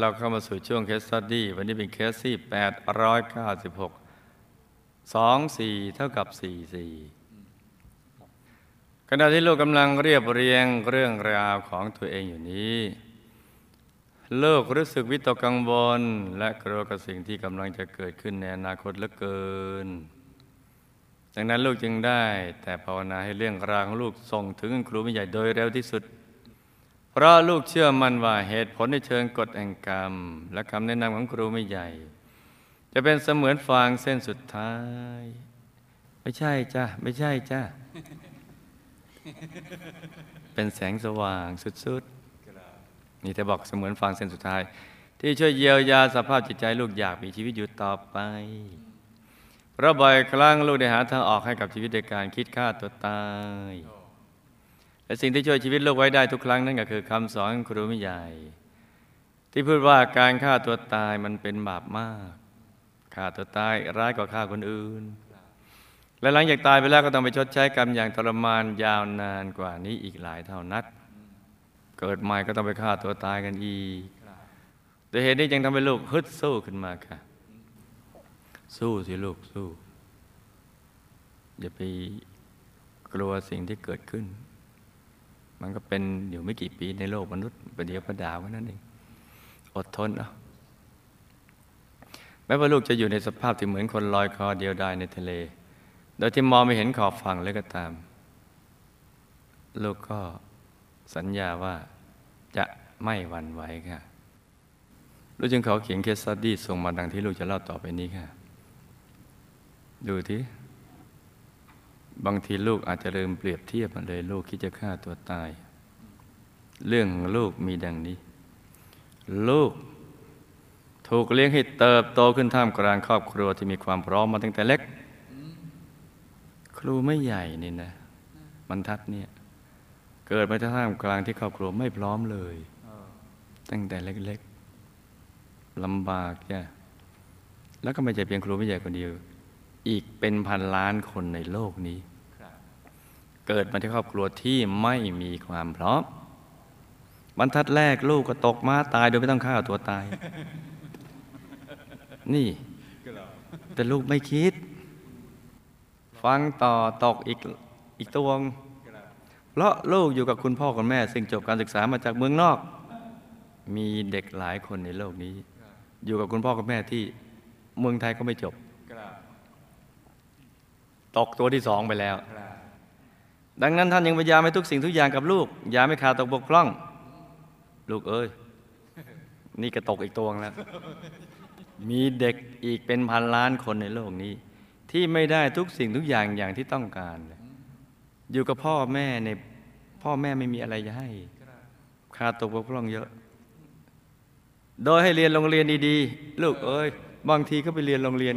เราเข้ามาสู่ช่วง case study วันนี้เป็นเคสที่ 896 2 4 เท่ากับ 4 4 ขณะที่ลูกกำลังเรียบเรียงเรื่องราวของตัวเองอยู่นี้ลูกรู้สึกวิตกกังวล และกลัวกับสิ่งที่กำลังจะเกิดขึ้นในอนาคตเหลือเกิน ดังนั้นลูกจึงได้ แต่ภาวนาให้เรื่องราวของลูกส่งถึงคุณครูไม่ใหญ่โดยเร็วที่สุด เพราะลูกเชื่อมั่นว่าเหตุผลในเชิงกฎแห่งกรรม และคำแนะนำของครูไม่ใหญ่ จะเป็นเสมือนฟางเส้นสุดท้าย ไม่ใช่จ้ะไม่ใช่จ้ะเป็นแสงสว่างสุดๆนี่จะบอกเสมือนฟางเส้นสุดท้าย ที่ช่วยเยียวยาสภาพจิตใจลูกอยากมีชีวิตอยู่ต่อไปเพราะบ่อยครั้งลูกได้หาทางออกให้กับชีวิตโดยการคิดฆ่าตัวตาย และสิ่งที่ช่วยชีวิตลูกไว้ได้ทุกครั้งนั่นก็คือคำสอนครูมิใหญ่ ที่พูดว่าการฆ่าตัวตายมันเป็นบาปมากฆ่าตัวตายร้ายกว่าฆ่าคนอื่น และหลังจากตายไปแล้วก็ต้องไปชดใช้กรรมอย่างทรมานยาวนานกว่านี้อีกหลายเท่านัดเกิดใหม่ก็ต้องไปฆ่าตัวตายกันอีกแต่เหตุนี้จึงทำให้ลูกฮึดสู้ขึ้นมาค่ะ สู้สิลูกสู้ อย่าไปกลัวสิ่งที่เกิดขึ้น มันก็เป็นอยู่ไม่กี่ปีในโลกมนุษย์ประเดี๋ยวประดาวแค่นั้นเอง อดทนเอาแม้ว่าลูกจะอยู่ในสภาพที่เหมือนคนลอยคอเดียวดายในทะเล โดยที่มองไม่เห็นขอบฝั่งเลยก็ตาม ลูกก็สัญญาว่าจะไม่หวั่นไหวค่ะ ลูกจึงขอเขียน case study ส่งมาดังที่ลูกจะเล่าต่อไปนี้ค่ะ ดูที่ บางทีลูกอาจจะเริ่มเปรียบเทียบมาเลยลูกคิดจะฆ่าตัวตาย เรื่องของลูกมีดังนี้ ลูกถูกเลี้ยงให้เติบโตขึ้นท่ามกลางครอบครัวที่มีความพร้อมมาตั้งแต่เล็ก ครูไม่ใหญ่นี่นะบรรทัดเนี่ยเกิดมาท่ามกลางที่ครอบครัวไม่พร้อมเลย ตั้งแต่เล็กๆลำบากจ้ะแล้วก็ไม่ใช่เพียงครูไม่ใหญ่คนเดียว อีกเป็นพันล้านคนในโลกนี้ เกิดมาที่ครอบครัวที่ไม่มีความพร้อมบรรทัดแรกลูกก็ตกมาตายโดยไม่ต้องฆ่าตัวตาย นี่ แต่ลูกไม่คิด ฟังต่อตกอีกอีกตวง เพราะลูกอยู่กับคุณพ่อคุณแม่ ซึ่งจบการศึกษามาจากเมืองนอก มีเด็กหลายคนในโลกนี้ อยู่กับคุณพ่อคุณแม่ที่เมืองไทยก็ไม่จบ ตกตัวที่สองไปแล้ว ดังนั้นท่านยังพยายามให้ทุกสิ่งทุกอย่างกับลูก อย่าไม่ขาดตกบกพร่อง ลูกเอ้ย นี่ก็ตกอีกตัวแล้ว มีเด็กอีกเป็นพันล้านคนในโลกนี้ ที่ไม่ได้ทุกสิ่งทุกอย่างอย่างที่ต้องการเลยอยู่กับพ่อแม่ในพ่อแม่ไม่มีอะไรจะให้ ขาดตกบกพร่องเยอะ โดยให้เรียนโรงเรียนดีๆ ลูกเอ้ย บางทีก็ไปเรียนโรงเรียน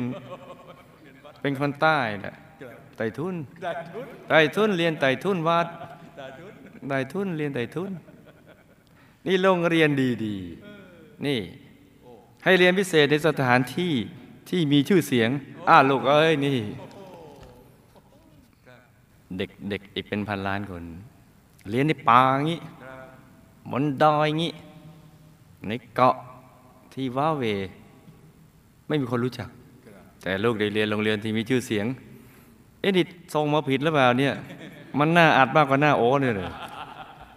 เป็นคนใต้แหละ ไต่ทุนไต่ทุนเรียนไต่ทุนวัดไต่ทุนเรียนไต่ทุน นี่โรงเรียนดีๆ นี่ให้เรียนพิเศษในสถานที่ที่มีชื่อเสียง อ้าลูกเอ้ยนี่ เด็กเด็กอีกเป็นพันล้านคน เรียนในป่างี้บนดอยงี้ ในเกาะที่ว้าเว ไม่มีคนรู้จัก แต่ลูกได้เรียนโรงเรียนที่มีชื่อเสียงเอ๊ะนี่ส่งมาผิดหรือเปล่าเนี่ย มันน่าอัดมากกว่าหน้าโอ้เนี่ยเลย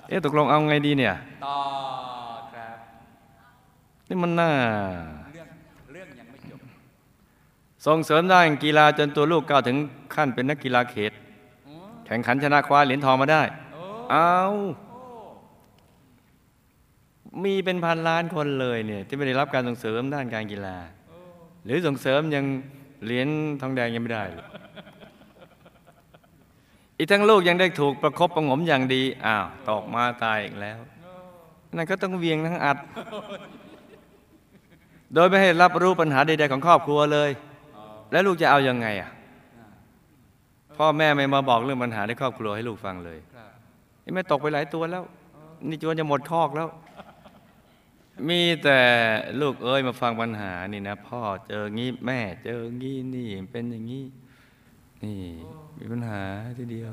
เอ๊ะตกลงเอาไงดีเนี่ยต่อครับนี่มันน่าเรื่องเรื่องยังไม่จบส่งเสริมด้านกีฬาจนตัวลูกก้าวถึงขั้นเป็นนักกีฬาเขต แข่งขันชนะคว้าเหรียญทองมาได้เอามีเป็นพันล้านคนเลยเนี่ยที่ไม่ได้รับการส่งเสริมด้านการกีฬา หรือส่งเสริมยังเหรียญทองแดงยังไม่ได้เลย อีกทั้งลูกยังได้ถูกประคบประงมอย่างดีอ้าวตกมาตายอีกแล้วนั่นก็ต้องเวียงทั้งอัด โดยไม่ให้รับรู้ปัญหาใดๆของครอบครัวเลย แล้วลูกจะเอายังไงอะพ่อแม่ไม่มาบอกเรื่องปัญหาในครอบครัวให้ลูกฟังเลยครับนี่แม่ตกไปหลายตัวแล้ว นี่จวนจะหมดคอกแล้ว มีแต่ลูกเอ้ยมาฟังปัญหานี่นะ พ่อเจองี้แม่เจองี้นี่เป็นอย่างนี้ นี่มีปัญหาทีเดียว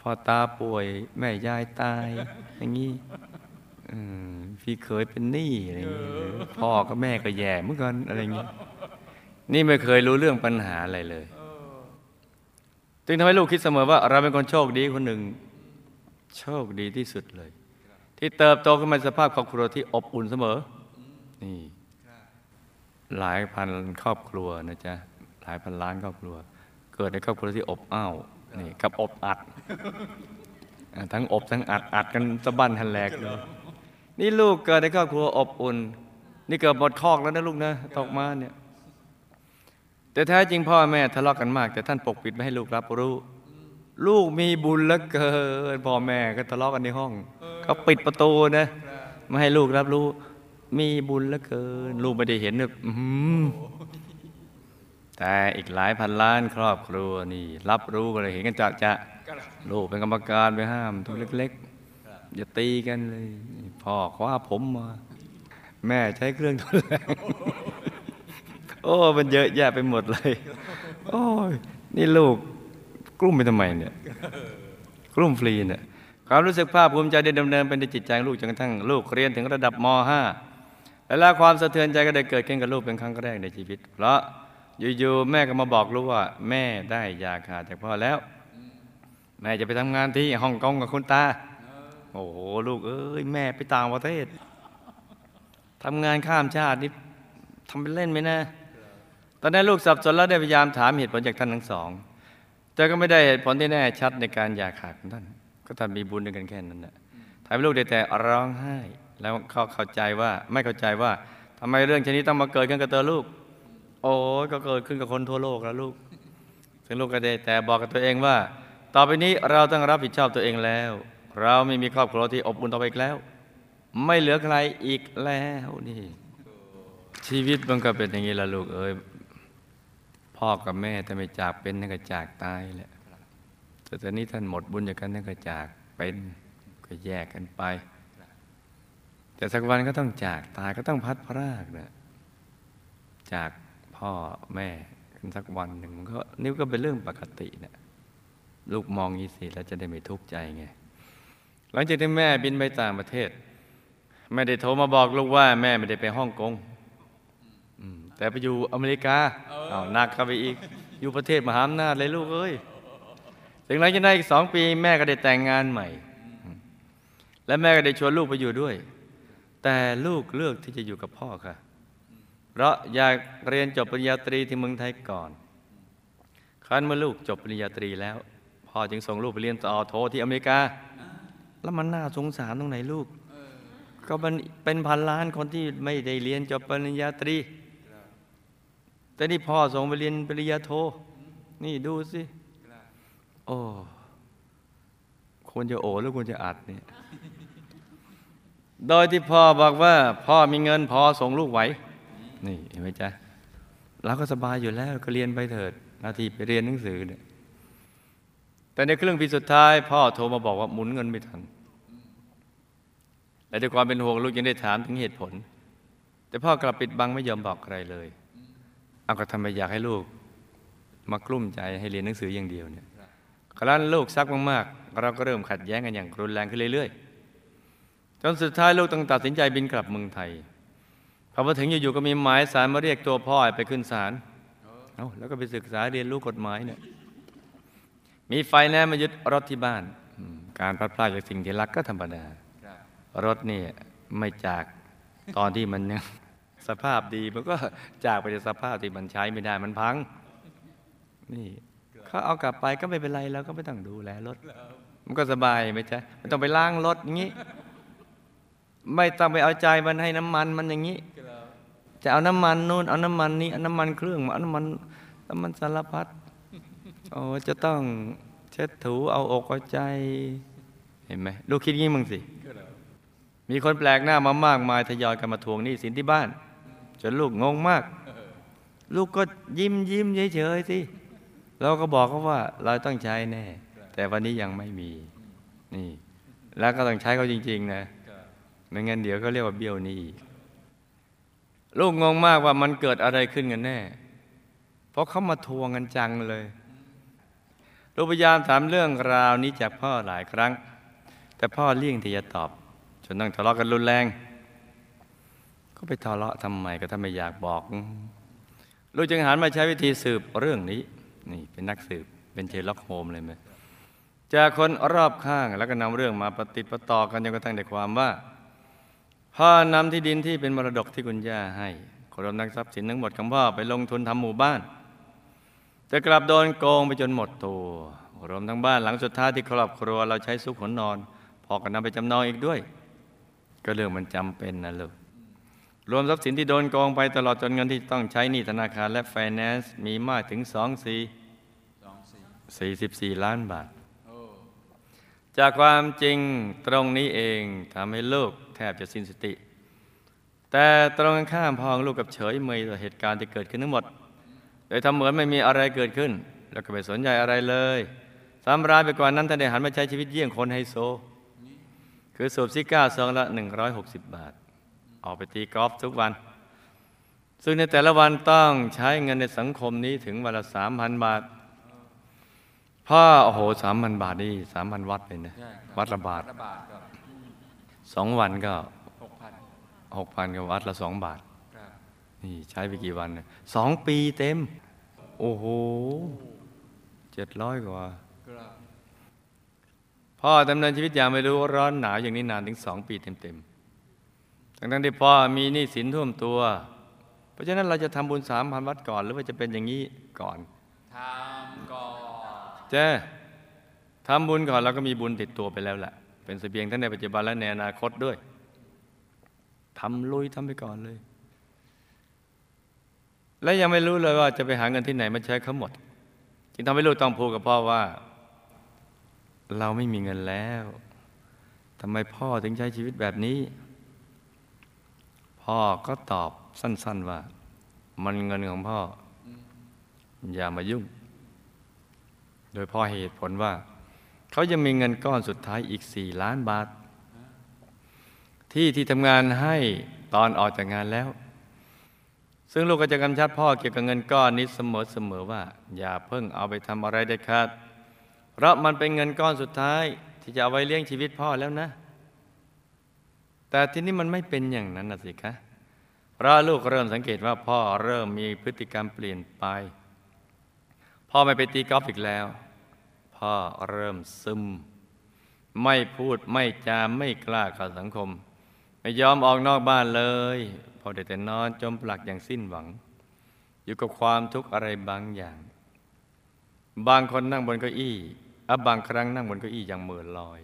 พอตาป่วย แม่ยายตาย อย่างนี้พี่เคยเป็นหนี้อะไรอย่างนี้พ่อกับแม่ก็แย่เมื่อนกันอะไรอย่างนี้นี่ไม่เคยรู้เรื่องปัญหาอะไรเลยจึงทำให้ลูกคิดเสมอว่า เราเป็นคนโชคดีคนหนึ่ง โชคดีที่สุดเลย ที่เติบโตขึ้นมาสภาพครอบครัวที่อบอุ่นเสมอ นี่ หลายพันครอบครัวนะจ๊ะ หลายพันล้านครอบครัว เกิดในครอบครัวที่อบอ้าวนี่กับอบอัด ทั้งอบทั้งอัดอัดกันสะบั้นหันแหลกเลยนี่ลูกเกิดในครอบครัวอบอุ่น นี่เกิดหมดคอกแล้วนะลูกนะตกมาเนี่ยแต่แท้จริงพ่อแม่ทะเลาะกันมาก แต่ท่านปกปิดไม่ให้ลูกรับรู้ ลูกมีบุญเหลือเกินพ่อแม่ก็ทะเลาะกันในห้องเขาปิดประตูนะไม่ให้ลูกรับรู้ มีบุญเหลือเกิน ลูกไม่ได้เห็นแบบ แต่อีกหลายพันล้านครอบครัวนี่รับรู้กันเลยเห็นกันจะจะลูกเป็นกรรมการไปห้ามทุกเล็กๆอย่าตีกันเลยพ่อคว้าผมมา แม่ใช้เครื่องทุนแรงโอ้มันเยอะแยะไปหมดเลย โอ้ยนี่ลูกกลุ้มไปทำไมเนี่ยกลุ้มฟรีเนี่ยความรู้สึกภาคภูมิใจได้ดำเนินเป็นในจิตใจลูกจนกระทั่งลูกเรียนถึงระดับม .5 และล้วความสะเทือนใจก็ได้เกิดขึ้นกับลูกเป็นครั้งแรกในชีวิต เพราะ อยู่ๆแม่ก็มาบอกลูกว่า แม่ได้ยาขาดจากพ่อแล้ว แม่จะไปทำงานที่ฮ่องกงกับคุณตา โอ้โหลูกเอ้ยแม่ไปต่างประเทศทำงานข้ามชาตินี่ทำเป็นเล่นไหมนะ ตอนนั้นลูกสับสนแล้วได้พยายามถามเหตุผลจากท่านทั้งสอง แต่ก็ไม่ได้เหตุผลที่แน่ชัดในการอยากขาดของท่าน ก็ท่านมีบุญด้วยกันแค่นั้นนะทำให้ลูกได้แต่ร้องไห้ แล้วเขาเข้าใจว่าไม่เข้าใจว่าทำไมเรื่องชนิดต้องมาเกิดขึ้นกับตัวลูก โอ้ยก็เกิดขึ้นกับคนทั่วโลกแล้วลูกซึ่งลูกก็ได้แต่บอกกับตัวเองว่า ต่อไปนี้เราต้องรับผิดชอบตัวเองแล้ว เราไม่มีครอบครัวที่อบอุ่นต่อไปอีกแล้ว ไม่เหลือใครอีกแล้วนี่ ชีวิตมันก็เป็นอย่างนี้ละลูกเอ้ยพ่อกับแม่ถ้าไม่จากเป็นนั่นก็จากตายแหละแต่ตอนนี้ท่านหมดบุญจากกันนั่นก็จากเป็นก็แยกกันไป แต่สักวันก็ต้องจากตายก็ต้องพัดพรากนะจาก พ่อแม่กันสักวันหนึ่งมันก็นี่ก็เป็นเรื่องปกตินะลูกมองยีสิแล้วจะได้ไม่ทุกข์ใจไงหลังจากที่แม่บินไปต่างประเทศ ไม่ได้โทรมาบอกลูกว่าแม่ไม่ได้ไปฮ่องกงอืมแต่ไปอยู่อเมริกาเอาหนักเข้าไปอีก อยู่ประเทศมหาอำนาจเลยลูกเอ้ยถึงหลังจากนั้นอีกสองปี แม่ก็ได้แต่งงานใหม่อืมและแม่ก็ได้ชวนลูกไปอยู่ด้วย แต่ลูกเลือกที่จะอยู่กับพ่อค่ะ เพราะอยากเรียนจบปริญญาตรีที่เมืองไทยก่อน ครั้นเมื่อลูกจบปริญญาตรีแล้วพ่อจึงส่งลูกไปเรียนต่อโทที่อเมริกา แล้วมันน่าสงสารตรงไหนลูก ก็มันเป็นพันล้านคนที่ไม่ได้เรียนจบปริญญาตรี แต่นี่พ่อส่งไปเรียนปริญญาโท นี่ดูสิ โอ้ควรจะโอหรือควรจะอัดเนี่ย โดยที่พ่อบอกว่า พ่อมีเงินพอส่งลูกไหว นี่เห็นไหมจ๊ะเราก็สบายอยู่แล้วก็เรียนไปเถิดนาทีไปเรียนหนังสือเนี่ยแต่ในเครื่องปีสุดท้าย พ่อโทรมาบอกว่าหมุนเงินไม่ทันและด้วยความเป็นห่วงลูกยังได้ถามถึงเหตุผล แต่พ่อกลับปิดบังไม่ยอมบอกใครเลยเอาก็ทำไมอยากให้ลูก มากลุ้มใจให้เรียนหนังสืออย่างเดียวเนี่ยครั้นลูกซักมากๆ เราก็เริ่มขัดแย้งกันอย่างรุนแรงขึ้นเรื่อยๆจนสุดท้ายลูกต้องตัดสินใจบินกลับเมืองไทย พอมาถึงอยู่ๆก็มีหมายสารมาเรียกตัวพ่อไปขึ้นศาลเอาแล้วก็ไปศึกษาเรียนรู้กฎหมายเนี่ย มีไฟแนนซ์มายึดรถที่บ้านอืมการพลัดพรากจากสิ่งที่รักก็ธรรมดา รถนี่ไม่จากตอนที่มันยังสภาพดีมันก็จากไปในสภาพที่มันใช้ไม่ได้มันพัง นี่เขาเอากลับไปก็ไม่เป็นไรแล้วก็ไม่ต้องดูแลรถ มันก็สบายไหมจ๊ะไม่ต้องไปล้างรถอย่างนี้ ไม่ต้องไปเอาใจมันให้น้ำมันมันอย่างนี้ จะเอาน้ำมันนู่นเอาน้ำมันนี้เอาน้ำมันเครื่องเอาน้ำมันน้ำมันสารพัดโอ้จะต้องเช็ดถูเอาอกเอาใจ เห็นไหมลูกคิดงี้มึงสิ มีคนแปลกหน้ามามากมายทยอยกันมาทวงหนี้สินที่บ้าน จนลูกงงมาก ลูกก็ยิ้มยิ้มเฉยๆสิเราก็บอกเขาว่าเราต้องใช้แน่ แต่วันนี้ยังไม่มีนี่ แล้วก็ต้องใช้เขาจริง ๆ นะไม่งั้นเดี๋ยวเขาเรียกว่าเบี้ยวนี้ ลูกงงมากว่ามันเกิดอะไรขึ้นกันแน่ เพราะเขามาทวงกันจังเลย ลูกพยายามถามเรื่องราวนี้จากพ่อหลายครั้ง แต่พ่อเลี่ยงที่จะตอบ จนต้องทะเลาะกันรุนแรง ก็ไปทะเลาะทำไมก็ถ้าไม่อยากบอก ลูกจึงหันมาใช้วิธีสืบเรื่องนี้ นี่เป็นนักสืบเป็น Sherlock Holmes เลยไหมจากคนรอบข้างแล้วก็นำเรื่องมาปะติดปะต่อกันจนกระทั่งได้ความว่า พ่อนำที่ดินที่เป็นมรดกที่คุณย่าให้รวมทั้งทรัพย์สินทั้งหมดของพ่อไปลงทุนทำหมู่บ้าน แต่กลับโดนโกงไปจนหมดตัวรวมทั้งบ้านหลังสุดท้ายที่ครอบครัวเราใช้ซุกหัวนอนพ่อก็นำไปจำนองอีกด้วย ก็เรื่องมันจำเป็นนะลูกรวมทรัพย์สินที่โดนโกงไปตลอดจนเงินที่ต้องใช้หนี้ธนาคารและไฟแนนซ์มีมากถึงสองสี่44ล้านบาท จากความจริงตรงนี้เองทำให้ลูก แทบจะสิ้นสติ แต่ตรงกันข้ามพองลูกกับเฉยเมยต่อเหตุการณ์ที่เกิดขึ้นทั้งหมด โดยทำเหมือนไม่มีอะไรเกิดขึ้น แล้วก็ไม่สนใจอะไรเลยซ้ำร้ายไปกว่านั้นท่านได้หันมาใช้ชีวิตเยี่ยงคนไฮโซ คือสูบซิก้าซองละ 160 บาท ออกไปตีกอล์ฟทุกวัน ซึ่งในแต่ละวันต้องใช้เงินในสังคมนี้ถึงวันละ 3,000 บาทพ่อโอ้โหสามพันบาทนี่สามพันวัดเลยนะใช่ครับวัดละบาทวัดละบาทก็ สองวันก็หกพันหกพันกับวัดละสองบาทครับนี่ใช้ไปกี่วันเนี่ยสองปีเต็ม โอ้โหเจ็ดร้อยกว่าครับพ่อดำเนินชีวิตอย่างไม่รู้ร้อนหนาวอย่างนี้นานถึงสองปีเต็มๆทั้งๆที่พ่อมีหนี้สินท่วมตัว เพราะฉะนั้นเราจะทำบุญสามพันวัดก่อน หรือว่าจะเป็นอย่างนี้ก่อนทำก่อนเจ้ทำบุญก่อนเราก็มีบุญติดตัวไปแล้วแหละ เป็นเสบียงทั้งในปัจจุบันและในอนาคตด้วยทำลุยทำไปก่อนเลย และยังไม่รู้เลยว่าจะไปหาเงินที่ไหนมาใช้เขาหมด จึงทำให้ลูกต้องพูดกับพ่อว่า เราไม่มีเงินแล้วทำไมพ่อถึงใช้ชีวิตแบบนี้ พ่อก็ตอบสั้น ๆว่า มันเงินของพ่อ อย่ามายุ่ง โดยพ่อเหตุผลว่า เขายังมีเงินก้อนสุดท้ายอีกสี่ล้านบาท ที่ที่ทำงานให้ตอนออกจากงานแล้ว ซึ่งลูกก็จะกำชับพ่อเกี่ยวกับเงินก้อนนี้เสมอๆว่า อย่าเพิ่งเอาไปทำอะไรเด็ดขาดเพราะมันเป็นเงินก้อนสุดท้าย ที่จะเอาไว้เลี้ยงชีวิตพ่อแล้วนะ แต่ที่นี้มันไม่เป็นอย่างนั้นนะสิคะเพราะลูกเริ่มสังเกตว่าพ่อเริ่มมีพฤติกรรมเปลี่ยนไป พ่อไม่ไปตีกอล์ฟอีกแล้ว พ่อเริ่มซึม ไม่พูดไม่จามไม่กล้าเข้าสังคม ไม่ยอมออกนอกบ้านเลย พอได้แต่นอนจมปลักอย่างสิ้นหวัง อยู่กับความทุกข์อะไรบางอย่าง บางคนนั่งบนเก้าอี้อะบางครั้งนั่งบนเก้าอี้อย่างเหม่อลอย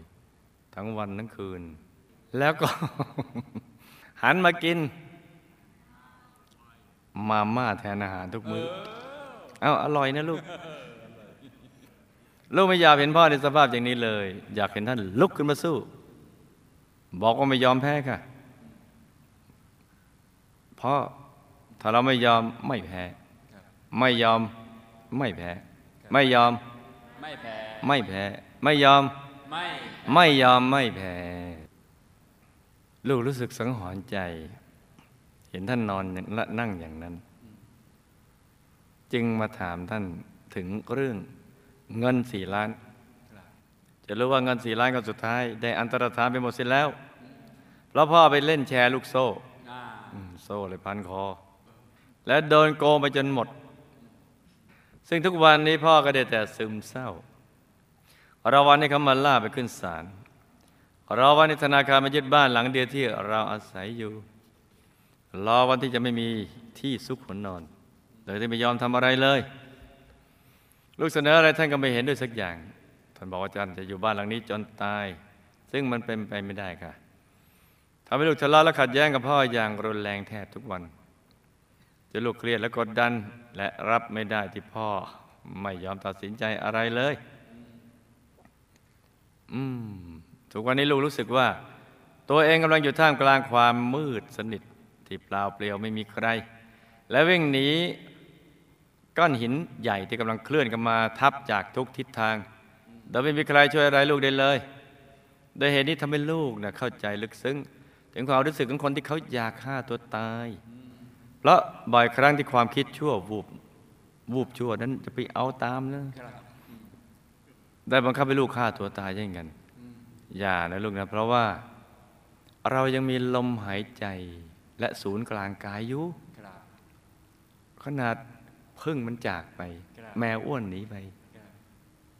ทั้งวันทั้งคืน แล้วก็ หันมากิน มาม่าแทนอาหารทุกมื้อเอ้าอร่อยนะลูก ลูกไม่อยากเห็นพ่อในสภาพอย่างนี้เลย อยากเห็นท่านลุกขึ้นมาสู้ บอกว่าไม่ยอมแพ้ค่ะพ่อถ้าเราไม่ยอมไม่แพ้ ไม่ยอมไม่แพ้ ไม่ยอมไม่แพ้ ไม่แพ้ ไม่ยอมไม่ไม่ยอมไม่แพ้ ลูกรู้สึกสังหรณ์ใจ เห็นท่านนอนและนั่งอย่างนั้น จึงมาถามท่านถึงเรื่อง เงินสี่ล้าน จะรู้ว่าเงินสี่ล้านก็สุดท้าย ได้อันตรธานไปหมดสิ้นแล้ว เพราะพ่อไปเล่นแชร์ลูกโซ่อ่าอืมโซ่เลยพันคอ แล้วโดนโกงไปจนหมด ซึ่งทุกวันนี้พ่อก็ได้แต่ซึมเศร้ารอวันนี้เขามาล่าไปขึ้นศาลรอวันนี้ธนาคารมายึดบ้านหลังเดียวที่เราอาศัยอยู่ รอวันที่จะไม่มีที่ซุกหัวนอนโดยที่ไม่ยอมทำอะไรเลย ลูกเสนออะไรท่านก็ไม่เห็นด้วยสักอย่าง ท่านบอกว่าท่านจะอยู่บ้านหลังนี้จนตาย ซึ่งมันเป็นไปไม่ได้ค่ะทำให้ลูกทะเลาะและขัดแย้งกับพ่ออย่างรุนแรงแทบทุกวันจะลูกเครียดและกดดันและรับไม่ได้ที่พ่อไม่ยอมตัดสินใจอะไรเลย อืมทุกวันนี้ลูกรู้สึกว่า ตัวเองกำลังอยู่ท่ามกลางความมืดสนิทที่เปล่าเปลี่ยวไม่มีใคร และวิ่งหนี ก้อนหินใหญ่ที่กำลังเคลื่อนกันมาทับจากทุกทิศทางโดยไม่มีใครช่วยอะไรลูกได้เลย โดยเหตุนี้ทำให้ลูกนะเข้าใจลึกซึ้ง ถึงความรู้สึกของคนที่เขาอยากฆ่าตัวตาย เพราะบ่อยครั้งที่ความคิดชั่ววูบวูบชั่วนั้นจะไปเอาตามนะได้บังคับให้ลูกฆ่าตัวตายเช่นกัน อย่านะลูกนะ เพราะว่าเรายังมีลมหายใจและศูนย์กลางกายอยู่ครับขนาด พึ่งมันจากไปครับแมวอ้วนหนีไปครับ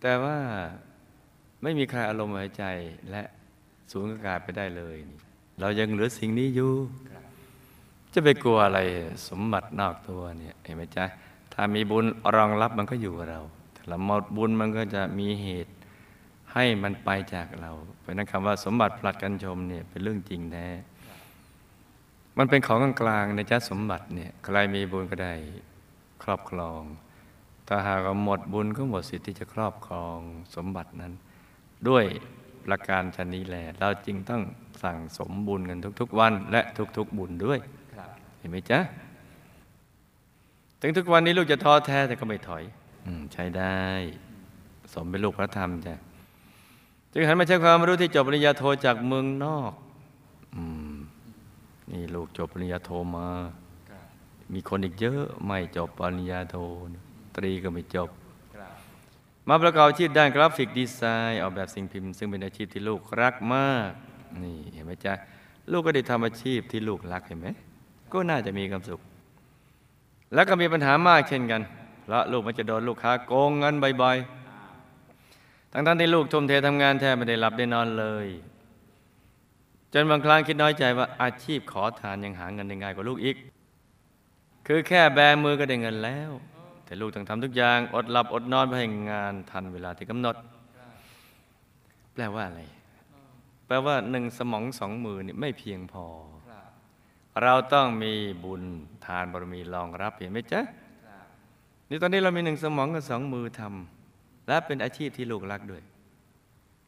แต่ว่าไม่มีใครอารมณ์หายใจและศูนย์กลางไปได้เลยนี่เรายังเหลือสิ่งนี้อยู่ครับจะไปกลัวอะไรสมบัตินอกตัวเนี่ยเห็นไหมจ๊ะถ้ามีบุญรองรับมันก็อยู่กับเราถ้าเราหมดบุญมันก็จะมีเหตุให้มันไปจากเราเพราะฉะนั้นคำว่าสมบัติผลัดกันชมเนี่ยเป็นเรื่องจริงแท้มันเป็นของกลางๆในจ้าสมบัติเนี่ยใครมีบุญก็ได้ ครอบครอง ถ้าหากหมดบุญก็หมดสิทธิ์ที่จะครอบครองสมบัตินั้น ด้วยประการชนนี้แหละเราจึงต้องสั่งสมบุญกันทุก ๆ วัน และทุก ๆ บุญด้วยเห็นไหมจ๊ะถึงทุกวันนี้ลูกจะท้อแท้แต่ก็ไม่ถอยอืใช้ได้ สมเป็นลูกพระธรรมจ้ะจึงหันมาใช้ความรู้ที่จบปริญญาโทจากเมืองนอกอืมนี่ลูกจบปริญญาโทมา มีคนอีกเยอะไม่จบปริญญาโทตรีก็ไม่จบครับมาประกอบอาชีพด้าน graphic design ออกแบบสิ่งพิมพ์ ซึ่งเป็นอาชีพที่ลูกรักมากนี่เห็นไหมจ๊ะลูกก็ได้ทำอาชีพที่ลูกรักเห็นไหมก็น่าจะมีความสุข แล้วก็มีปัญหามากเช่นกันเพราะลูกมันจะโดนลูกค้าโกงเงินบ่อยๆทั้งๆที่ลูกทุ่มเททำงานแทบไม่ได้หลับได้นอนเลย จนบางครั้งคิดน้อยใจว่าอาชีพขอทานยังหาเงินได้ง่ายกว่าลูกอีก คือแค่แบมือก็ได้เงินแล้ว แต่ลูกต้องทำทุกอย่าง อดหลับอดนอนเพื่อให้งานทันเวลาที่กำหนด แปลว่าอะไร แปลว่าหนึ่งสมองสองมือนี่ไม่เพียงพอรเราต้องมีบุญทานบารมีรองรับเห็นไหมจ๊ะนี่ตอนนี้เรามีหนึ่งสมองกับสองมือทำและเป็นอาชีพที่ลูกรักด้วย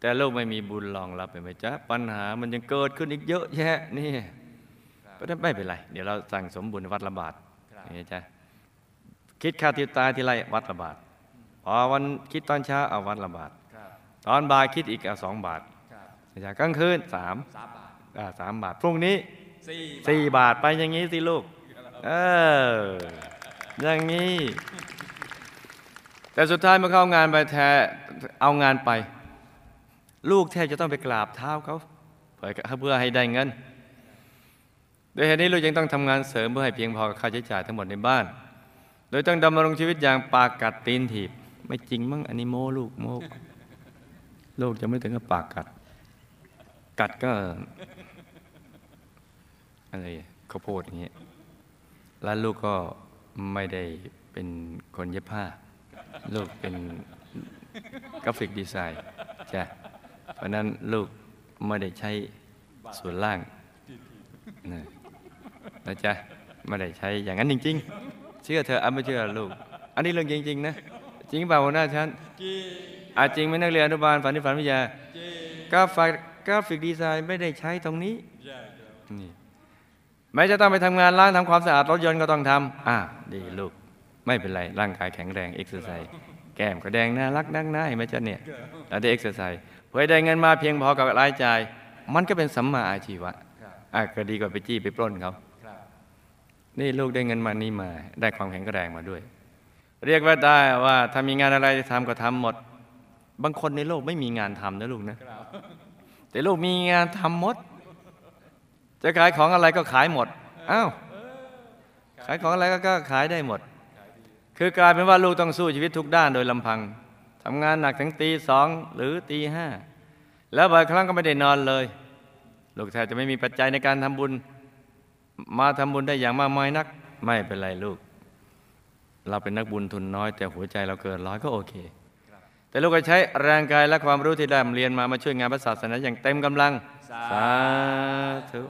แต่ลูกไม่มีบุญรองรับเห็นไหมจ๊ะปัญหามันยังเกิดขึ้นอีกเยอะแยะนี่ไม่เป็นไร เดี๋ยวเราสั่งสมบุญวัดละบาท นี่จ๊ะคิดค่าที่ตายที่ไรวัดละบาทพอวันคิดตอนเช้าเอาวัดละบาทครับตอนบ่ายคิดอีกเอาสองบาทครับนะจ๊ะกลางคืนสามสามบาทอ่าสามบาทพรุ่งนี้สี่สี่บาทไปอย่างนี้สิลูกเอออย่างนี้แต่สุดท้ายเมื่อเข้างานไปแท้เอางานไป ลูกแทบจะต้องไปกราบเท้าเขาเพื่อเพื่อให้ได้เงิน โดยเหตุนี้ลูกยังต้องทำงานเสริมเพื่อให้เพียงพอกับค่าใช้จ่ายทั้งหมดในบ้าน โดยต้องดำรงชีวิตอย่างปากกัดตีนถีบ ไม่จริงมั้งอันนี้โมลูกโมลูกจะไม่ถึงกับปากกัด กัดก็อะไรข้าโพดอย่างเงี้ยแล้วลูกก็ไม่ได้เป็นคนเย็บผ้า ลูกเป็นกราฟิกดีไซน์จ้ะเพราะนั้นลูกไม่ได้ใช้ส่วนล่างนะ นะจ๊ะไม่ได้ใช้อย่างนั้นจริง ๆ เชื่อเธอะอะไม่เชื่อลูก อันนี้เรื่องจริง ๆ นะ จริงเปล่าหัวหน้าฉันจีอาจริงไหมนักเรียนอนุบาลฝันที่ฝันวิทยาจีกราฟิกกราฟิกดีไซน์ไม่ได้ใช้ตรงนี้ใช่ครับนี่แม้จะต้องไปทำงานล้างทำความสะอาดรถยนต์ก็ต้องทำอ่าดีลูก ไม่เป็นไร ร่างกายแข็งแรงเอ็กซ์ไซส์แก้มก็แดงน่ารักนักหน้าเห็นไหมจ๊ะเนี่ยแล้วได้เอ็กซ์ไซส์เพื่อให้ได้เงินมาเพียงพอกับรายจ่าย มันก็เป็นสัมมาอาชีวะครับอะก็ดีกว่าไปจี้ไปปล้นเขาครับ นี่ลูกได้เงินมานี่มา ได้ความแข็งแรงมาด้วย เรียกว่าได้ว่าถ้ามีงานอะไรทำก็ทำหมด บางคนในโลกไม่มีงานทำนะลูกนะ แต่ลูกมีงานทำหมด จะขายของอะไรก็ขายหมดอ้าวขายของอะไรก็ก็ขายได้หมด คือกลายเป็นว่าลูกต้องสู้ชีวิตทุกด้านโดยลำพังทำงานหนักถึงตีสองหรือตีห้าแล้วบางครั้งก็ไม่ได้นอนเลย ลูกแทบจะไม่มีปัจจัยในการทำบุญ มาทำบุญได้อย่างมากมายนัก ไม่เป็นไรลูก เราเป็นนักบุญทุนน้อย แต่หัวใจเราเกินร้อยก็โอเค แต่ลูกก็ใช้แรงกายและความรู้ที่ได้เรียนมามาช่วยงานพระศาสนาอย่างเต็มกำลัง สาธุ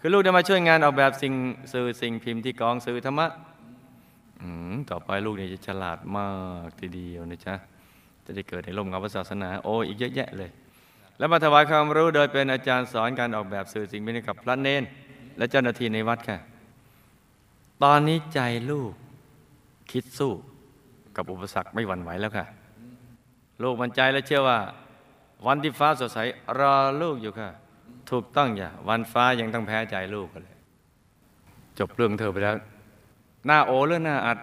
คือลูกได้มาช่วยงานออกแบบสิ่งสื่อสิ่งพิมพ์ที่กองสื่อธรรมะต่อไปลูกเนี่ยจะฉลาดมากทีเดียวนะจ๊ะจะได้เกิดในร่มเงาพระศาสนาโอ้อีกเยอะแยะเลย แล้วมาถวายความรู้โดยเป็นอาจารย์สอนการออกแบบสื่อสิ่งพิมพ์กับพระเนน และเจ้าหน้าที่ในวัดค่ะ ตอนนี้ใจลูกคิดสู้กับอุปสรรคไม่หวั่นไหวแล้วค่ะ ลูกมั่นใจและเชื่อว่า วันที่ฟ้าสดใสรอลูกอยู่ค่ะ ถูกต้องอย่าวันฟ้ายังต้องแพ้ใจลูกกันเลยจบเรื่องเธอไปแล้ว หน้าโอหรือหน้าอัด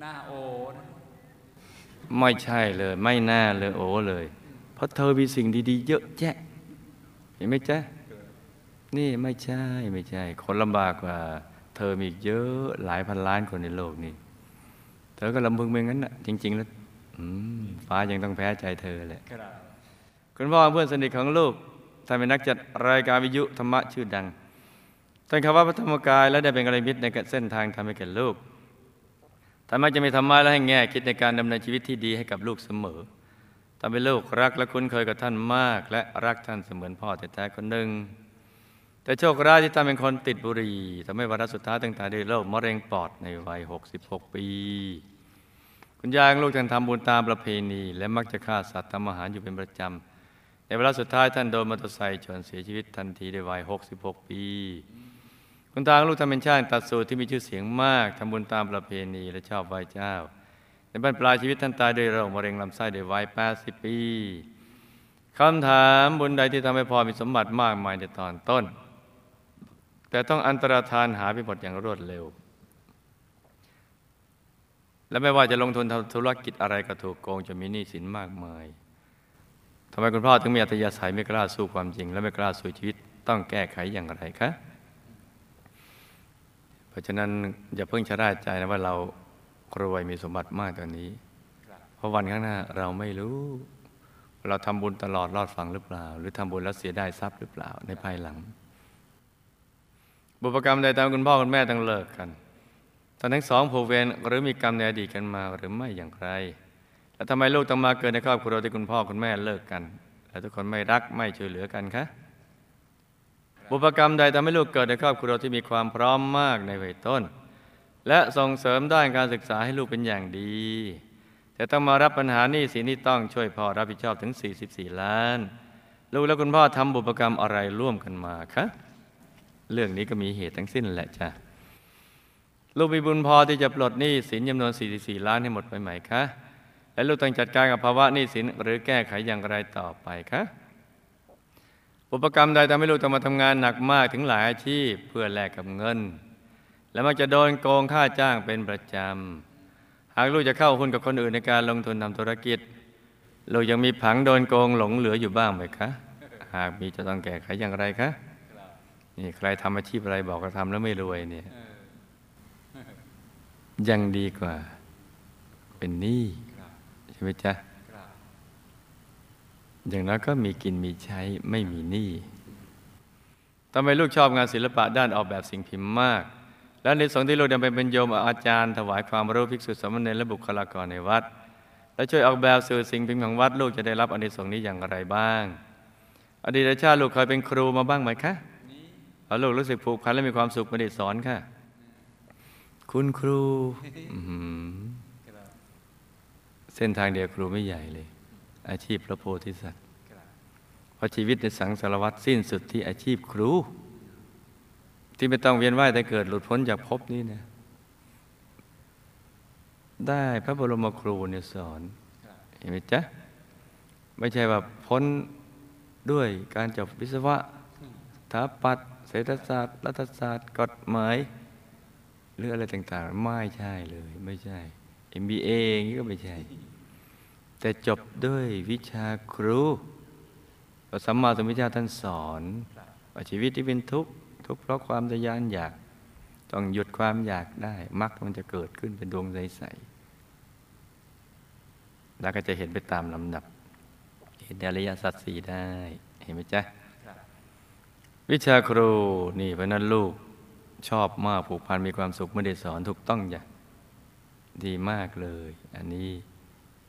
หน้าโอนะไม่ใช่เลย ไม่น่าเลยโอ้เลย เพราะเธอมีสิ่งดี ๆ เยอะแยะเห็นไหมจ๊ะ นี่ไม่ใช่ไม่ใช่ คนลำบากกว่า เธอมีอีกเยอะหลายพันล้านคนในโลกนี้ เธอก็ลำพึงเป็นงั้นน่ะจริง ๆ แล้วฟ้ายังต้องแพ้ใจเธอแหละคุณพ่อเพื่อนสนิทของลูกท่านเป็นนักจัดรายการวิทยุธรรมะชื่อดังท่านคำว่าพระธรรมกายและได้เป็นกระมิตรในเส้นทางทำให้แก่ลูกท่านมักจะมีธรรมะและให้แง่คิดในการดำเนินชีวิตที่ดีให้กับลูกเสมอทำให้ลูกรักและคุ้นเคยกับท่านมาก และรักท่านเสมือนพ่อแท้ๆคนหนึ่ง แต่โชคร้ายที่ท่านเป็นคนติดบุหรี่ทำให้วาระสุดท้ายตั้งแต่ด้วยโรคมะเร็งปอดในวัย 66 ปี คุณยายของลูกท่านทำบุญตามประเพณี และมักจะฆ่าสัตว์ทำอาหารอยู่เป็นประจำในเวลาสุดท้ายท่านโดนมอเตอร์ไซค์ชนเสียชีวิตทันทีในวัย 66 ปี คุณตาลูกท่านเป็นช่างตัดสูตรที่มีชื่อเสียงมากทำบุญตามประเพณีและชอบไหว้เจ้า ในบรรปลายชีวิตท่านตายด้วยโรคมะเร็งลำไส้ในวัย 80 ปีคำถามบุญใดที่ทำให้พ่อมีสมบัติมากมายในตอนต้น แต่ต้องอันตรธานหาไปหมดอย่างรวดเร็ว และไม่ว่าจะลงทุนทำธุรกิจอะไรก็ถูกโกงจนมีหนี้สินมากมายทำไมคุณพ่อถึงมีอัตยาศัยไม่กล้าสู้ความจริง และไม่กล้าสู้ชีวิตต้องแก้ไขอย่างไรคะ เพราะฉะนั้นอย่าเพิ่งชะล่าใจนะว่าเรารวยมีสมบัติมากตอนนี้ เพราะวันข้างหน้าเราไม่รู้ เราทำบุญตลอดรอดฟังหรือเปล่า หรือทำบุญแล้วเสียได้ทรัพย์หรือเปล่าในภายหลัง บุพกรรมใดตามคุณพ่อคุณแม่ต้องเลิกกันท่านทั้งสองผูกเวรหรือมีกรรมในอดีตกันมาหรือไม่อย่างไร แล้วทำไมลูกต้องมาเกิดในครอบครัวที่คุณพ่อคุณแม่เลิกกัน และทุกคนไม่รักไม่ช่วยเหลือกันคะบุพกรรมใดทำให้ลูกเกิดในครอบครัวที่มีความพร้อมมากในวัยต้น และส่งเสริมด้านการศึกษาให้ลูกเป็นอย่างดี แต่ต้องมารับปัญหาหนี้สินที่ต้องช่วยพ่อรับผิดชอบถึง 44 ล้าน ลูกและคุณพ่อทำบุพกรรมอะไรร่วมกันมาคะ เรื่องนี้ก็มีเหตุทั้งสิ้นแหละจ้ะลูกมีบุญพอที่จะปลดหนี้สินจำนวน 44 ล้านให้หมดไปไหมคะ และลูกต้องจัดการกับภาวะหนี้สินหรือแก้ไขอย่างไรต่อไปคะ อุปกรรมใดทำให้ลูกต้องมาทำงานหนักมากถึงหลายอาชีพเพื่อแลกกับเงิน และมักจะโดนโกงค่าจ้างเป็นประจำ หากลูกจะเข้าหุ้นกับคนอื่นในการลงทุนทำธุรกิจ ลูกยังมีผังโดนโกงหลงเหลืออยู่บ้างไหมคะ หากมีจะต้องแก้ไขอย่างไรคะ นี่ใครทำอาชีพอะไรบอกก็ทำแล้วไม่รวยเนี่ยยังดีกว่า เป็นหนี้ใช่ไหมจ๊ะอย่างนั้นก็มีกินมีใช้ไม่มีหนี้ทำไมลูกชอบงานศิลปะด้านออกแบบสิ่งพิมพ์มาก และในสงส์ที่ลูกได้ไปเป็นโยมอาจารย์ ถวายความรู้ภิกษุสามเณรและบุคลากรในวัด และช่วยออกแบบสื่อสิ่งพิมพ์ของวัด ลูกจะได้รับอานิสงส์นี้อย่างไรบ้าง อดีตชาติลูกเคยเป็นครูมาบ้างไหมคะ เอาลูกรู้สึกผูกพันและมีความสุขไม่ได้สอนค่ะ คุณครูเส้นทางเดียวครูไม่ใหญ่เลย อาชีพพระโพธิสัตว์เพราะชีวิตในสังสารวัตรสิ้นสุดที่อาชีพครู ที่ไม่ต้องเวียนว่ายแต่เกิดหลุดพ้นจากภพนี้นะได้พระบรมครูเนี่ยสอนเห็นไหมจ๊ะไม่ใช่ว่าพ้นด้วยการจบวิศวะถาปัตย์ เศรษฐศาสตร์ รัฐศาสตร์กฎหมายหรืออะไรต่างๆ ไม่ใช่เลยไม่ใช่ MBA อย่างนี้ก็ไม่ใช่ แต่จบด้วยวิชาครูพระสัมมาสัมพุทธเจ้าท่านสอนว่าชีวิตที่เป็นทุกข์ทุกข์เพราะความทะยานอยาก ต้องหยุดความอยากได้มรรคมันจะเกิดขึ้นเป็นดวงใสๆแล้วก็จะเห็นไปตามลำดับ เห็นอริยสัจสี่ได้เห็นไหมจ๊ะ วิชาครูนี่เพราะนั้นลูกชอบมากผูกพันมีความสุขไม่ได้สอนถูกต้องอย่างดีมากเลย อันนี้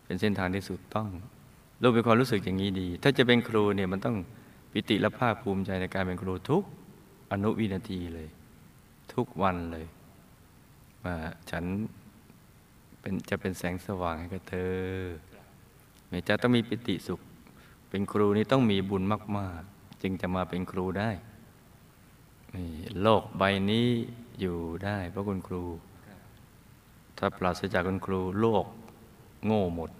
เป็นเส้นทางที่สุดต้อง ลูกมีความรู้สึกอย่างนี้ดี ถ้าจะเป็นครูเนี่ยมันต้องปิติและภาคภูมิใจในการเป็นครูทุกอนุวินาทีเลย ทุกวันเลย ว่าฉันเป็นจะเป็นแสงสว่างให้กับเธอแม่จะต้องมีปิติสุข เป็นครูนี่ต้องมีบุญมาก ๆ จึงจะมาเป็นครูได้ โลกใบนี้อยู่ได้เพราะคุณครู ถ้าปราศจากคุณครู โลกโง่หมด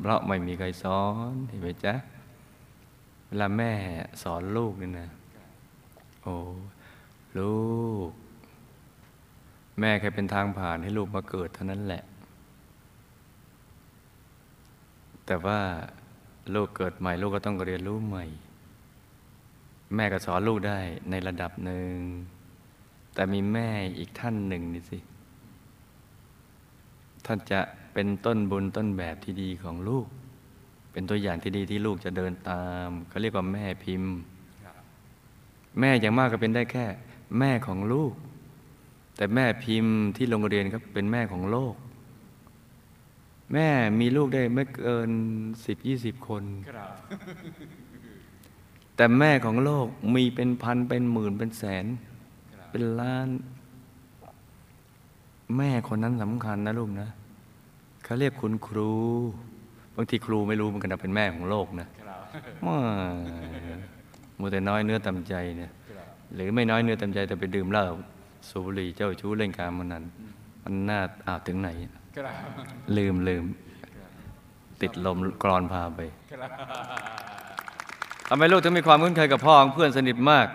เพราะไม่มีใครสอนเห็นไหมจ๊ะเวลาแม่สอนลูกนี่นะโอ้ลูก แม่แค่เป็นทางผ่านให้ลูกมาเกิดเท่านั้นแหละ แต่ว่าลูกเกิดใหม่ลูกก็ต้องเรียนรู้ใหม่ แม่ก็สอนลูกได้ในระดับหนึ่ง แต่มีแม่อีกท่านหนึ่งนี่สิ ท่านจะเป็นต้นบุญต้นแบบที่ดีของลูก เป็นตัวอย่างที่ดีที่ลูกจะเดินตามเขาเรียกว่าแม่พิมพ์ แม่อย่างมากก็เป็นได้แค่ แม่ของลูก แต่แม่พิมพ์ที่โรงเรียนครับเป็นแม่ของโลก แม่มีลูกได้ไม่เกินสิบยี่สิบคนค แต่แม่ของโลกมีเป็นพันเป็นหมื่นเป็นแสน เป็นล้าน แม่คนนั้นสำคัญนะลูกนะเขาเรียกคุณครู บางทีครูไม่รู้เหมือนกันนะเป็นแม่ของโลกนะครับมามัวแต่น้อยเนื้อต่ำใจเนี่ยครับหรือไม่น้อยเนื้อต่ำใจแต่ไปดื่มเหล้าสูบบุหรี่เจ้าชู้เล่นการมันนั้นมันน่าอาบถึงไหนครับลืมลืม ติดลมกรอนพาไปครับ ทำไมลูกถึงมีความคุ้นเคยกับพ่อของเพื่อนสนิทมาก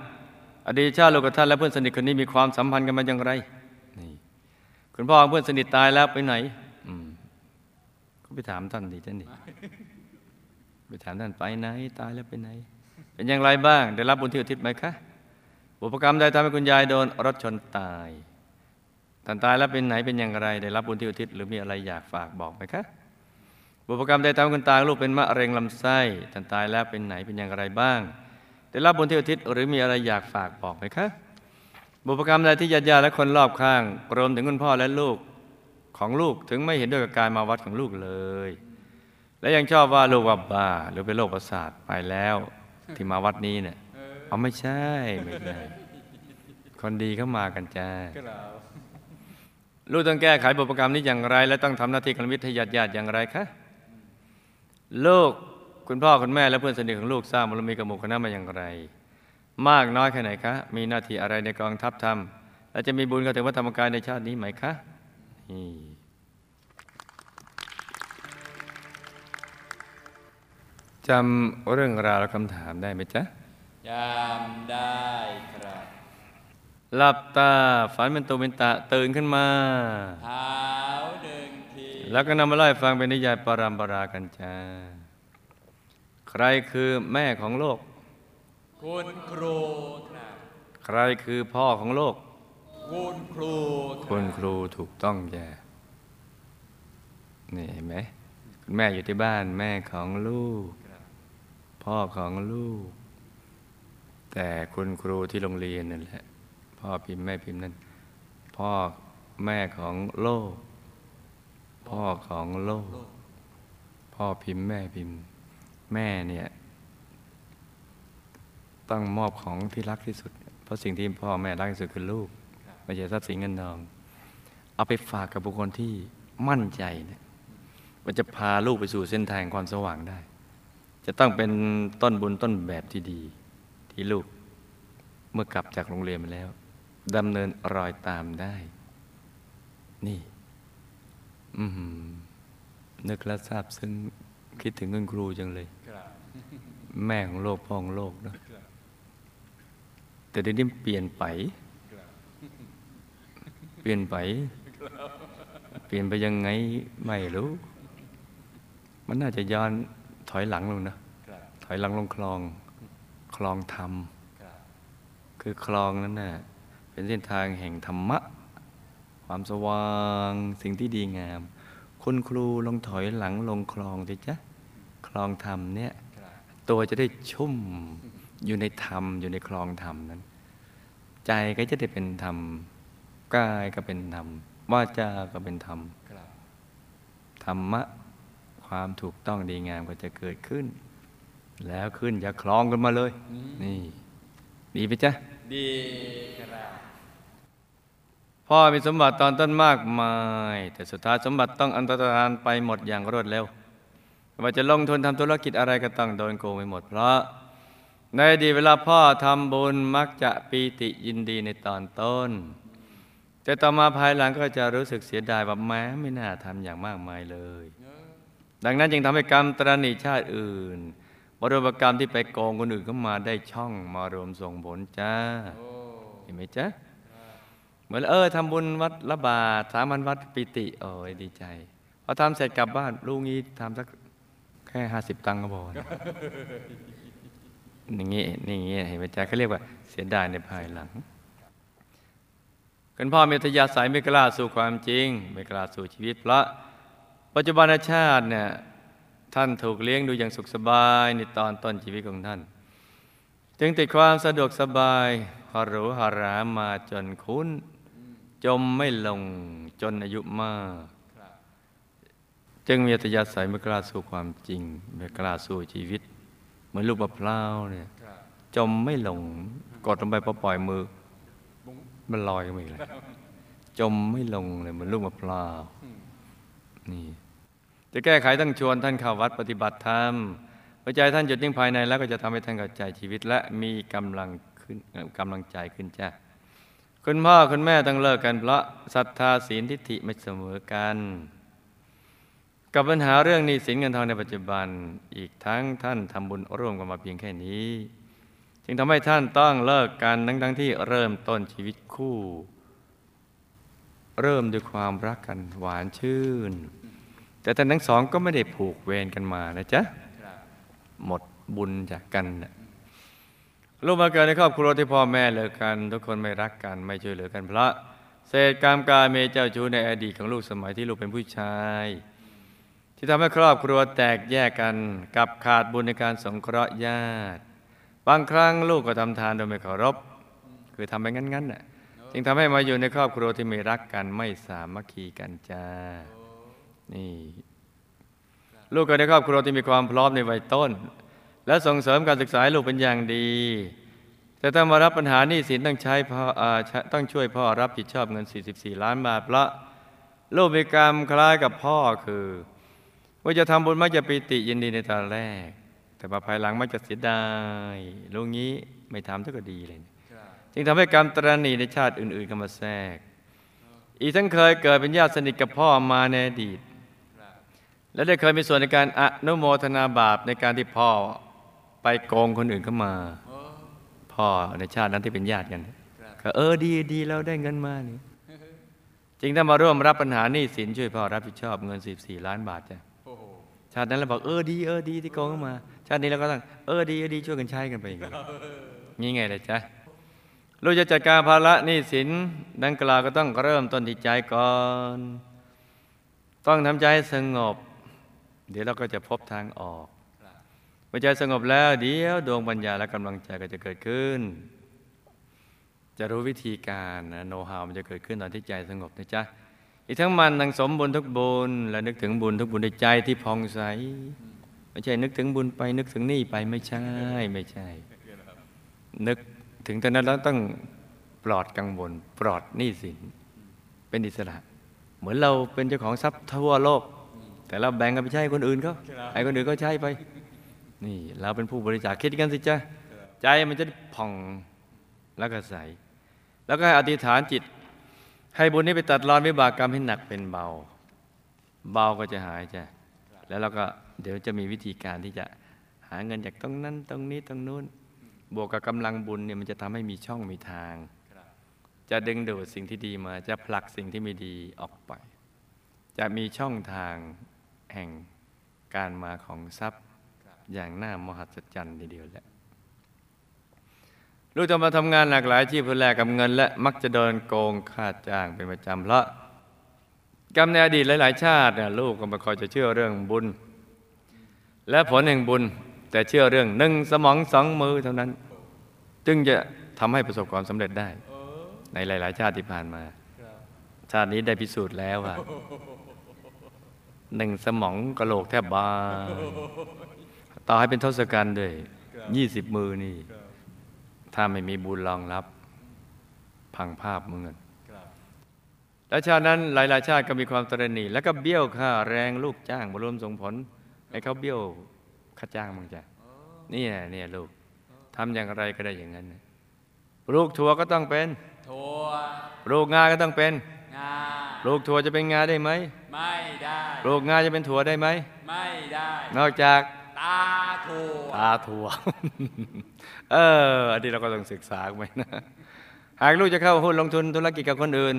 อดีตชาติลูกกับท่านและเพื่อนสนิทคนนี้มีความสัมพันธ์กันมาอย่างไรนี่คุณพ่อของเพื่อนสนิทตายแล้วไปไหนอืมก็ไปถามท่านดิท่านดิไปถามท่านไปไหน ตายแล้วไปไหน เป็นอย่างไรบ้าง ได้รับบุญที่อุทิศไหมคะบุพกรรมใดทำให้คุณยายโดนรถชนตายท่านตายแล้วเป็นไหนเป็นอย่างไร ได้รับบุญที่อุทิศหรือมีอะไรอยากฝากบอกไหมคะ บุพกรรมใดทำให้คุณตาลูกเป็นมะเร็งลำไส้ท่านตายแล้วเป็นไหนเป็นอย่างไรบ้างได้รับบุญที่อุทิศหรือมีอะไรอยากฝากบอกไหมคะบุพกรรมใดที่ญาติญาติและคนรอบข้างรวมถึงคุณพ่อและลูกของลูกถึงไม่เห็นด้วยกับการมาวัดของลูกเลย และยังชอบว่าลูกว่าบ้าหรือเป็นโรคประสาทไปแล้ว ที่มาวัดนี้เนี่ยเอาไม่ใช่ไม่ใช่คนดีเข้ามากันจ้าลูกต้องแก้ไขบุพกรรมนี้อย่างไร และต้องทำหน้าที่กลมิตรให้ญาติญาติอย่างไรคะ ลูกคุณพ่อคุณแม่และเพื่อนสนิทของลูกสร้างบารมีกับหมู่คณะมาอย่างไร มากน้อยแค่ไหนคะ มีหน้าที่อะไรในกองทัพทำและจะมีบุญกับถึงวัฒธรรมกายในชาตินี้ไหมคะนี่จำเรื่องราวและคำถามได้ไหมจ๊ะจำได้ครับ หลับตาฝันเป็นตุเป็นตะตื่นขึ้นมา เท้าหนึ่งที แล้วก็นำมาไล่าให้ฟังเป็นนิยายปรัมปรากันจ้า ใครคือแม่ของโลก คุณครูครับ ใครคือพ่อของโลก คุณครูรับคุณครูถูกต้องจ้ะนี่เห็นไหมคุณแม่อยู่ที่บ้านแม่ของลูกครับพ่อของลูก แต่คุณครูที่โรงเรียนนั่นแหละ พ่อพิมพ์แม่พิมพ์นั่น พ่อแม่ของโลก พ่อของโลก พ่อพิมพ์แม่พิมพ์ แม่เนี่ยต้องมอบของที่รักที่สุด เพราะสิ่งที่พ่อแม่รักที่สุดคือลูก ไม่ใช่ทรัพย์สินเงินทอง เอาไปฝากกับบุคคลที่มั่นใจเนี่ยมันจะพาลูกไปสู่เส้นทางความสว่างได้ จะต้องเป็นต้นบุญต้นแบบที่ดี ที่ลูกเมื่อกลับจากโรงเรียนมาแล้วดำเนินรอยตามได้ นี่ นึกแล้วซาบซึ้งคิดถึงคุณครูจังเลยครับแม่ของโลกพ่อของโลกเนอะครับแต่เดี๋ยวนี้เปลี่ยนไปครับเปลี่ยนไป เปลี่ยนไปยังไงไม่รู้ มันน่าจะย้อนถอยหลังลงนะครับถอยหลังลงคลองคลองธรรมครับคือคลองนั้นน่ะเป็นเส้นทางแห่งธรรมะ ความสว่างสิ่งที่ดีงาม คุณครูลองถอยหลังลงคลองสิจ๊ะคลองธรรมเนี่ยครับตัวจะได้ชุ่มอยู่ในธรรมอยู่ในคลองธรรมนั้น ใจก็จะได้เป็นธรรมกายก็เป็นธรรมวาจาก็เป็นธรรมครับธรรมะความถูกต้องดีงามก็จะเกิดขึ้น แล้วขึ้นอย่าคลองกันมาเลย นี่ ดีไหมจ๊ะ ดีครับ พ่อมีสมบัติตอนต้นมากมาย แต่สุดท้ายสมบัติต้องอันตรธานไปหมดอย่างรวดเร็วว่าจะลงทุนทำธุรกิจอะไรก็ต้องโดนโกงไปหมด เพราะ ในดีเวลาพ่อทำบุญมักจะปีติยินดีในตอนต้น แต่ต่อมาภายหลังก็จะรู้สึกเสียดายว่าแม้ไม่น่าทำอย่างมากมายเลย ดังนั้นจึงทำให้กรรมตรณีชาติอื่นบรมกรรมที่ไปโกงคนอื่นเข้ามาได้ช่องมารวมส่งผลจ้าเห็นไหมจ๊ะ เหมือนเออทำบุญวัดละบาทสามัญวัดปิติโอ้ยดีใจพอทำเสร็จกลับบ้านลูกงี้ทำสักแค่ห้าสิบตังค์ก็พอนะอย่างงี้นี่อย่างงี้เห็นไหมจ๊ะเขาเรียกว่าเสียดายในภายหลังคุณพ่อมีทยาสายไม่กล้าสู่ความจริง ไม่กล้าสู่ชีวิตเพราะปัจจุบันชาติเนี่ยท่านถูกเลี้ยงดูอย่างสุขสบายในตอนต้นชีวิตของท่าน จึงติดความสะดวกสบายหารูหรามาจนคุ้น จมไม่ลงจนอายุมาก จึงมีอัตยาศัยไม่กล้าสู่ความจริง ไม่กล้าสู่ชีวิต เหมือนลูกมะพร้าวเนี่ยครับจมไม่ลงกดลงไปพอปล่อยมือ มันลอยขึ้นมาอีกเลยจมไม่ลงเลยเหมือนลูกมะพร้าวนี่จะแก้ไขต้องชวนท่านเข้าวัดปฏิบัติธรรมหัวใจท่านหยุดนิ่งภายในแล้วก็จะทำให้ท่านเข้าใจชีวิต และมีกำลังขึ้นเอ่อกำลังใจขึ้นจ้ะ คุณพ่อคุณแม่ต้องเลิกกันเพราะศรัทธาศีลทิฏฐิไม่เสมอกัน กับปัญหาเรื่องหนี้สินเงินทองในปัจจุบันอีกทั้งท่านทำบุญร่วมกันมาเพียงแค่นี้ จึงทำให้ท่านต้องเลิกกันทั้งทั้งที่เริ่มต้นชีวิตคู่ เริ่มด้วยความรักกันหวานชื่น แต่ท่านทั้งสองก็ไม่ได้ผูกเวรกันมานะจ๊ะหมดบุญจากกันน่ะ ลูกมาเกิดในครอบครัวที่พ่อแม่เลิกกัน ทุกคนไม่รักกันไม่ช่วยเหลือกันเพราะเศษกรรมกายเมเจ้าชู้ในอดีตของลูกสมัยที่ลูกเป็นผู้ชาย ที่ทำให้ครอบครัวแตกแยกกันกับขาดบุญในการสงเคราะห์ญาติ บางครั้งลูกก็ทำทานโดยไม่เคารพ คือทำไปงั้นๆน่ะจึงทำให้มาอยู่ในครอบครัวที่ไม่รักกันไม่สามัคคีกันจ้านี่ ลูกเกิดในครอบครัวที่มีความพร้อมในวัยต้น และส่งเสริมการศึกษาลูกเป็นอย่างดี แต่ถ้ามารับปัญหาหนี้สินต้องใช้พ่ออต้องช่วยพ่อรับผิดชอบเงิน 44 ล้านบาทเพราะลูกมีกรรมคล้ายกับพ่อคือ ว่าจะทำบุญมักจะปีติยินดีในตอนแรก แต่มาภายหลังมักจะเสียดายลูกงี้ไม่ทำเท่าก็ดีเลย จึงทำให้กรรมตรณีในชาติอื่นๆเข้ามาแทรก อีกทั้งเคยเกิดเป็นญาติสนิทกับพ่อมาในอดีตและได้เคยมีส่วนในการอนุโมทนาบาปในการที่พ่อ ไปโกงคนอื่นเข้ามาโอ้พ่อในชาตินั้นที่เป็นญาติกันครับก็เออดีดีเราได้เงินมานี่จึงได้มาร่วมรับปัญหาหนี้สินช่วยพ่อรับผิดชอบเงิน 14 ล้านบาทจ้ะโอ้โหชาตินั้นเราบอกเออดีเออดีที่โกงเข้ามา ชาตินี้เราก็ต้องเออดีเออดีช่วยกันใช้กันไปอย่างนี้นี่ไงเลยจ๊ะเราจะจัดการภาระหนี้สินดังกล่าวก็ต้องเริ่มต้นที่ใจก่อน ต้องทำใจให้สงบ เดี๋ยวเราก็จะพบทางออกครับเมื่ อใจสงบแล้วเดี๋ยวดวงปัญญาและกำลังใจก็จะเกิดขึ้น จะรู้วิธีการนะโน้ตฮาวมันจะเกิดขึ้นตอนที่ใจสงบนะจ๊ะอีกทั้งมันทั้งสมบุญทุกบุญและนึกถึงบุญทุกบุญในใจที่ผ่องใสไม่ใช่นึกถึงบุญไปนึกถึงนี่ไปไม่ใช่ไม่ใช่ นึกถึงตอนนั้นแล้วต้องปลอดกังวลปลอดหนี้สินเป็นอิสระ เหมือนเราเป็นเจ้าของทรัพย์ทั่วโลก แต่เราแบ่งกันไปใช้คนอื่นเขาไอ้คนอื่นก็ใช้ไป นี่เราเป็นผู้บริจาคคิดกันสิจ้ะใจมันจะผ่องแล้วก็ใส แล้วก็ให้อธิษฐานจิต ให้บุญนี้ไปตัดรอนวิบากกรรมให้หนักเป็นเบา เบาก็จะหายจ้ะแล้วเราก็เดี๋ยวจะมีวิธีการที่จะหาเงินจากตรงนั้นตรงนี้ตรงนู้น บวกกับกำลังบุญเนี่ยมันจะทำให้มีช่องมีทาง จะดึงดูดสิ่งที่ดีมา จะผลักสิ่งที่ไม่ดีออกไป จะมีช่องทางแห่งการมาของทรัพย์ อย่างน่ามหัศจรรย์ทีเดียวแหละลูกจะมาทำงานหลากหลายอาชีพเพื่อแลกกับเงิน และมักจะโดนโกงค่าจ้างเป็นประจำเพราะกรรมในอดีตหลาย ๆ ชาติเนี่ยลูกก็ไม่ค่อยจะเชื่อเรื่องบุญ และผลแห่งบุญแต่เชื่อเรื่องหนึ่งสมองสองมือเท่านั้น จึงจะทำให้ประสบความสำเร็จได้ ในหลาย ๆ ชาติที่ผ่านมา ชาตินี้ได้พิสูจน์แล้วว่าหนึ่งสมองกระโหลกแทบบาน ต่อให้เป็นทศกัณฐ์ด้วยยี่สิบมือนี่ครับถ้าไม่มีบุญรองรับ พังภาพเหมือนกันครับและชาตินั้นหลายๆชาติก็มีความตระหนี่แล้วก็เบี้ยวค่าแรงลูกจ้างมารวมส่งผลให้เขาเบี้ยวค่าจ้างมึงจ้ะนี่แหละเนี่ยลูกทำอย่างไรก็ได้อย่างนั้นนะปลูกถั่วก็ต้องเป็นทัวปลูกงาก็ต้องเป็นงาปลูกถั่วจะเป็นงาได้ไหมไม่ได้ปลูกงาจะเป็นถั่วได้ไหมไม่ได้ นอกจากตาทัวตาถั่ว เออ อันนี้เราก็ต้องศึกษาไปนะ หากลูกจะเข้าหุ้นลงทุนธุรกิจกับคนอื่น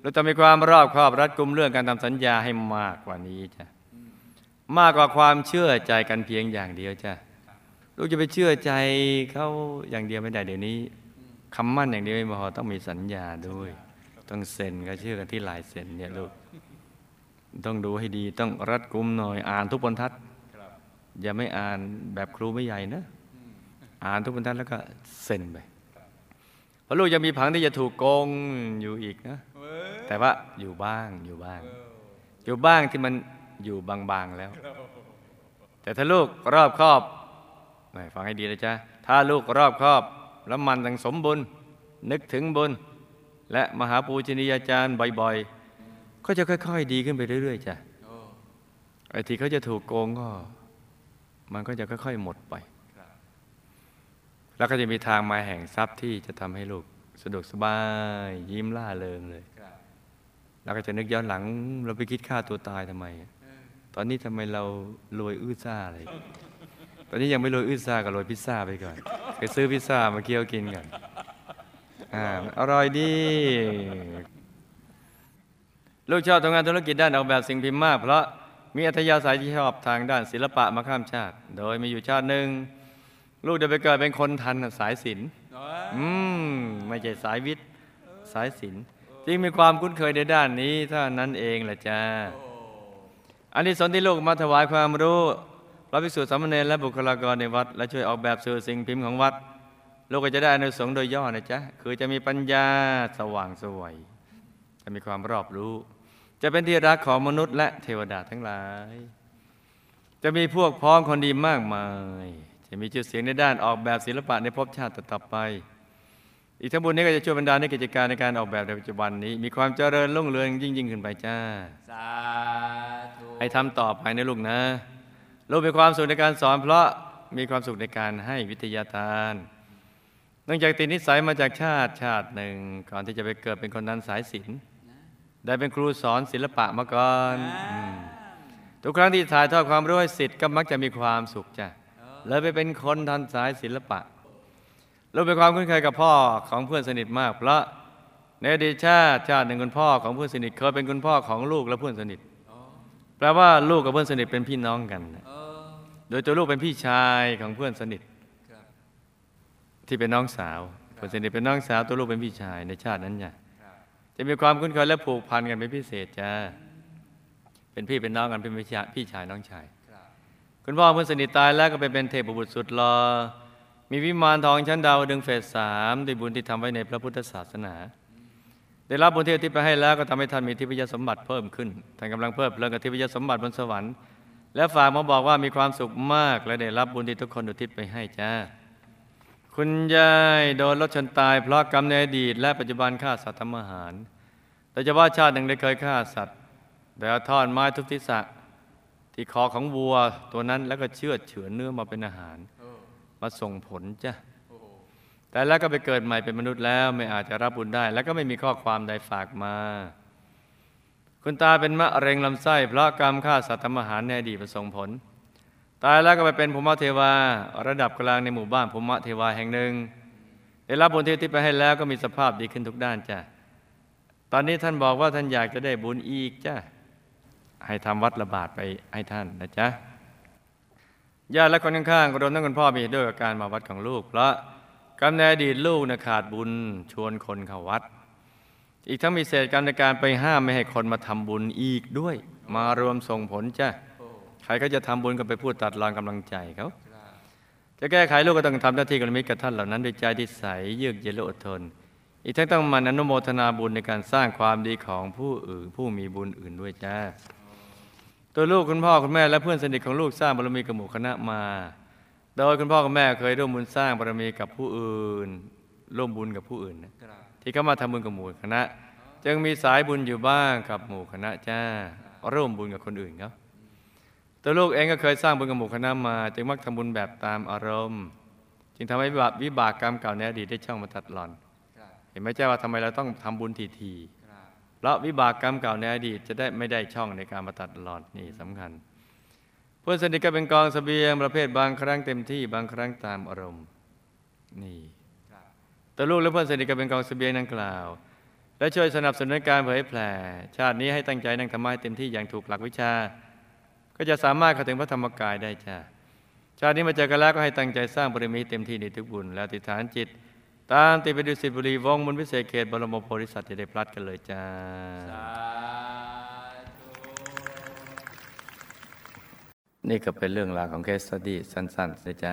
เราจะมีความรอบครอบรัดกุมเรื่องการทำสัญญาให้มากกว่านี้จ้ะ มากกว่าความเชื่อใจกันเพียงอย่างเดียวจ้ะ ลูกจะไปเชื่อใจเขาอย่างเดียวไม่ได้เดี๋ยวนี้คำมั่นอย่างเดียวไม่พอต้องมีสัญญาด้วย ต้องเซ็นก็เชื่อกันที่ลายเซ็นเนี่ยลูก ต้องดูให้ดีต้องรัดกุมหน่อยอ่านทุกบรรทัด อย่าไม่อ่านแบบครูไม่ใหญ่นะ อ่านทุกบรรทัดแล้วก็เซ็นไปเพราะลูกยังมีผังที่จะถูกโกงอยู่อีกนะ แต่ว่าอยู่บ้างอยู่บ้าง อยู่บ้างที่มันอยู่บางๆแล้ว แต่ถ้าลูกรอบครอบไม่ฟังให้ดีนะจ๊ะถ้าลูกรอบครอบแล้วมันสังสมบุญนึกถึงบุญและมหาปูชนียาจารย์บ่อยๆ ก็จะค่อย ๆ ดีขึ้นไปเรื่อยๆจ้ะไอ้ที่เขาจะถูกโกงก็ มันก็จะค่อยๆหมดไป แล้วก็จะมีทางมาแห่งทรัพย์ที่จะทำให้ลูกสะดวกสบาย ยิ้มล่าเริงเลย แล้วก็จะนึกย้อนหลัง เราไปคิดฆ่าตัวตายทำไม ตอนนี้ทำไมเรารวยอื้อซ่าอะไรตอนนี้ยังไม่รวยอื้อซ่าก็รวยพิซซ่าไปก่อนไปซื้อพิซซ่ามาเคี่ยวกินก่อนอ่ามันอร่อยดีลูกชอบทำงานธุรกิจด้านออกแบบสิ่งพิมพ์มากเพราะ มีอัธยาศัยที่ชอบทางด้านศิลปะมาข้ามชาติ โดยมีอยู่ชาติหนึ่ง ลูกได้ไปเกิดเป็นคนทันสายศิลป์อืมไม่ใช่สายวิทย์สายศิลป์จึงมีความคุ้นเคยในด้านนี้เท่านั้นเองแหละจ้าอันนี้สนที่ลูกมาถวายความรู้พระภิกษุสามเณรและบุคลากรในวัด และช่วยออกแบบสื่อสิ่งพิมพ์ของวัด ลูกก็จะได้อานุสงส์โดยย่อนะจ๊ะ คือจะมีปัญญาสว่างสวย จะมีความรอบรู้ จะเป็นที่รักของมนุษย์และเทวดาทั้งหลาย จะมีพวกพ้องคนดีมากมาย จะมีชื่อเสียงในด้านออกแบบศิลปะในภพชาติต่อไป อีกทั้งบุญนี้ก็จะช่วยบรรดาในกิจการในการออกแบบในปัจจุบันนี้ มีความเจริญรุ่งเรืองยิ่งยิ่งขึ้นไปจ้า สาธุให้ทำต่อไปนะลูกนะ ลูกมีความสุขในการสอน เพราะมีความสุขในการให้วิทยาทานเนื่องจากติดนิสัยมาจากชาติชาติหนึ่ง ก่อนที่จะไปเกิดเป็นคนนั้นสายศิลป์ ได้เป็นครูสอนศิลปะมาก่อนอืมทุกครั้งที่ถ่ายทอดความรู้ให้สิทธิ์ก็มักจะมีความสุขจ้ะเลยไปเป็นคนทันสายศิลปะลูกมีความคุ้นเคยกับพ่อของเพื่อนสนิทมาก เพราะในอดีตชาติชาติหนึ่งคุณพ่อของเพื่อนสนิทเคยเป็นคุณพ่อของลูกและเพื่อนสนิทแปลว่าลูกกับเพื่อนสนิทเป็นพี่น้องกันนะเออโดยตัวลูกเป็นพี่ชายของเพื่อนสนิทครับที่เป็นน้องสาวเพื่อนสนิทเป็นน้องสาวตัวลูกเป็นพี่ชายในชาตินั้นไงครับ จะมีความคุ้นเคยและผูกพันกันเป็นพิเศษจ้าเป็นพี่เป็นน้องกันเป็นพี่ชายพี่ชายน้องชายครับคุณพ่อเพื่อนสนิทตายแล้วก็ไปเป็นเทพบุตรสุดหลอมีวิมานทองชั้นดาวดึงส์เฟสสามด้วยบุญที่ทำไว้ในพระพุทธศาสนา ได้รับบุญที่อุที่ไปให้แล้วก็ทำให้ท่านมีทิพยสมบัติเพิ่มขึ้นท่านกำลังเพิ่มเพลิงกับทิพยสมบัติบนสวรรค์และฝากมาบอกว่ามีความสุขมากและได้รับบุญที่ทุกคนอุทิศไปให้จ้า คุณยายโดนรถชนตายเพราะกรรมในอดีต และปัจจุบันฆ่าสัตว์ทำอาหารแต่จะว่าชาติหนึ่งได้เคยฆ่าสัตว์แต่เอาท่อนไม้ทุบทิศะที่คอของวัวตัวนั้นแล้วก็เชือดเฉือนเนื้อมาเป็นอาหาร มาส่งผลจ้ะแต่แล้วก็ไปเกิดใหม่เป็นมนุษย์แล้วไม่อาจจะรับบุญได้ แล้วก็ไม่มีข้อความใดฝากมา คุณตาเป็นมะเร็งลำไส้ เพราะกรรมฆ่าสัตว์ทำอาหารในอดีตประส่งผล ตายแล้วก็ไปเป็นภูมิเทวา ระดับกลางในหมู่บ้านภูมิเทวาแห่งหนึ่งได้รับบุญที่ที่ไปให้แล้วก็มีสภาพดีขึ้นทุกด้านจ้ะตอนนี้ท่านบอกว่าท่านอยากจะได้บุญอีกจ้ะให้ทำวัดระบาดไปให้ท่านนะจ๊ะญาติและคนข้างๆรวมทั้งคุณพ่อมีด้วยการมาวัดของลูกเพราะกรรมในอดีตลูกนะขาดบุญชวนคนเข้าวัด อีกทั้งมีเศษกรรมในการไปห้ามไม่ให้คนมาทำบุญอีกด้วย มารวมส่งผลจ้ะ ก็จะทำบุญก็ไปพูดตัดรอนกำลังใจเขาจะแก้ไขลูกก็ต้องทำหน้าที่กรมิตรกับท่านเหล่านั้นด้วยใจที่ใสเยือกเย็นและอดทน อีกทั้งต้องมันอนุโมทนาบุญในการสร้างความดีของผู้อื่นผู้มีบุญอื่นด้วยจ้าตัวลูกคุณพ่อคุณแม่และเพื่อนสนิทของลูกสร้างบารมีกับหมู่คณะมา โดยคุณพ่อคุณแม่เคยร่วมบุญสร้างบารมีกับผู้อื่น ร่วมบุญกับผู้อื่นนะที่เข้ามาทำบุญกับหมู่คณะ จึงมีสายบุญอยู่บ้างกับหมู่คณะจ้าร่วมบุญกับคนอื่นครับ ตัวลูกเองก็เคยสร้างบุญกับหมู่คณะมา จึงมักทำบุญแบบตามอารมณ์ จึงทำให้วิบากวิบากกรรมเก่าในอดีตได้ช่องมาตัดหลอนครับเห็นไหมเจ้าว่าทำไมเราต้องทำบุญทีทีครับๆเพราะวิบากกรรมเก่าในอดีตจะได้ไม่ได้ช่องในการมาตัดหลอนนี่สำคัญเพื่อนสนิทก็เป็นกองเสบียงประเภทบางครั้งเต็มที่บางครั้งตามอารมณ์ นี่ครับตัวลูกและเพื่อนสนิทก็เป็นกองเสบียงดังกล่าว และช่วยสนับสนุนการเผยแผ่ชาตินี้ให้ตั้งใจนั่งธรรมะให้เต็มที่อย่างถูกหลักวิชา ก็ก็จะสามารถเข้าถึงพระธรรมกายได้จ้าชาตินี้มาเจอกันแล้วก็ให้ตั้งใจสร้างบารมีเต็มที่ในทุกบุญแล้วอธิษฐานจิต ตามติดไปดูสิทธิบุรีวงศ์มนต์วิเศษเขตบรมโพธิสัตว์จะได้พลัดกันเลยจ้าสาธุนี่ก็เป็นเรื่องราวของเคสสตี้สั้นๆนะจ๊ะ